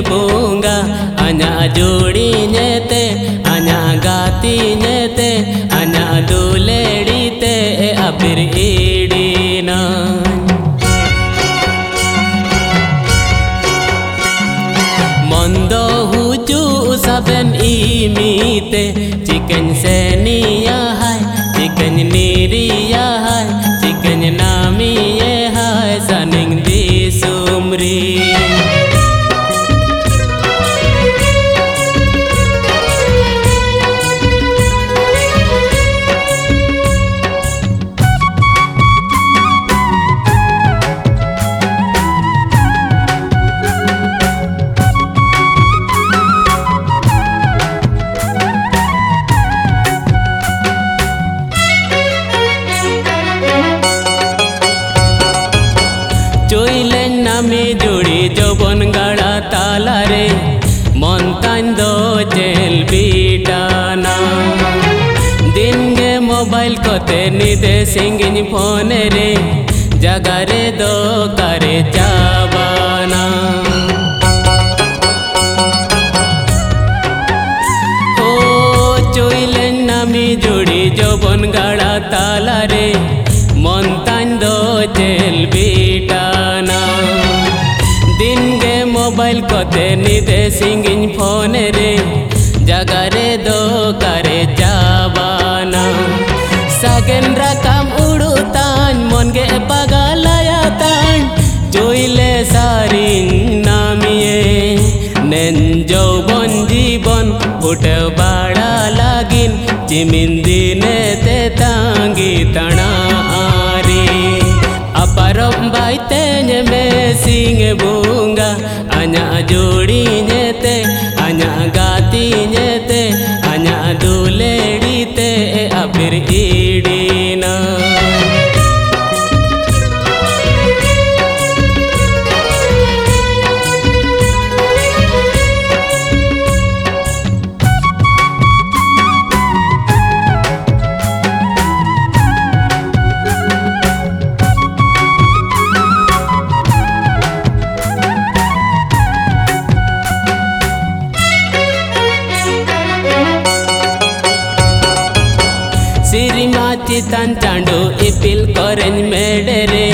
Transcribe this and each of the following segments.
bunga Anya jodi nyete Anya gati nyete Anya duledi te abir idinan Mondo huju saben imite Chicken senia hai Chicken niria hai nami ye hai Saning di চইলেন নামে জুড়ি যৌবন গাড়া তালারে। মন তান্দ jail বিটানা দিন গে mobile কতে নিদে sign in ফোনে রে জাগারে দোকারে যাবানা mobile কতে নিদে সিঙ্গিন ফোনে রে জাগারে দোকারে যাবানা সাগেন রাকাম উড়ুতান মন গে পাগালায়াতান জইলে সারিন নামিয়ে নেন যৌবন জীবন উঠে বাড়া লাগিন চিমিন দিনে তে তাঙ্গি তণা আরি aparom baite me singe bunga Anya Ajo Pakistan टांडो एपिल करन मेडरे।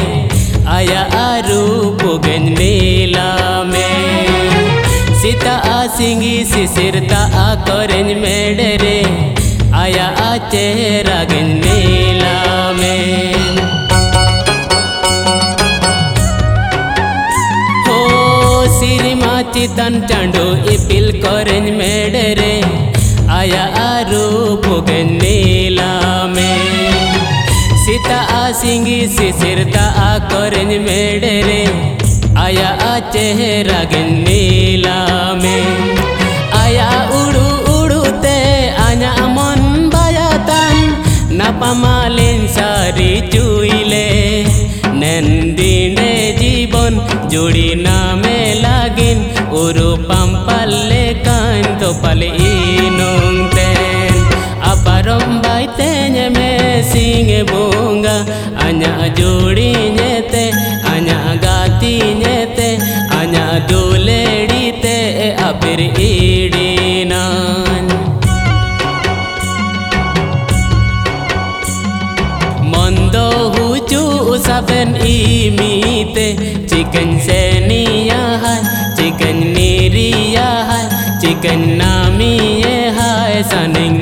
आया आरू पुगन मेला में। सीता आ सिंगी सिरता आ करन मेडरे। आया आ चेहरा गन मेला में। चितन चांडो इपिल करन मेडरे। आया आरो पोगन नीला में। सिंगी सिरता आ करन मेड़े रे आया आ चेहरा गन नीला में आया उड़ू उड़ूते आया मन बायातान नापामालेन सारी चुईले नंदिने जीवन जुड़ी नामे लागिन उरु पंपल्ले कान तो पल इनों Haven imite Chicken मीत hai Chicken चन hai Chicken नमी hai Saning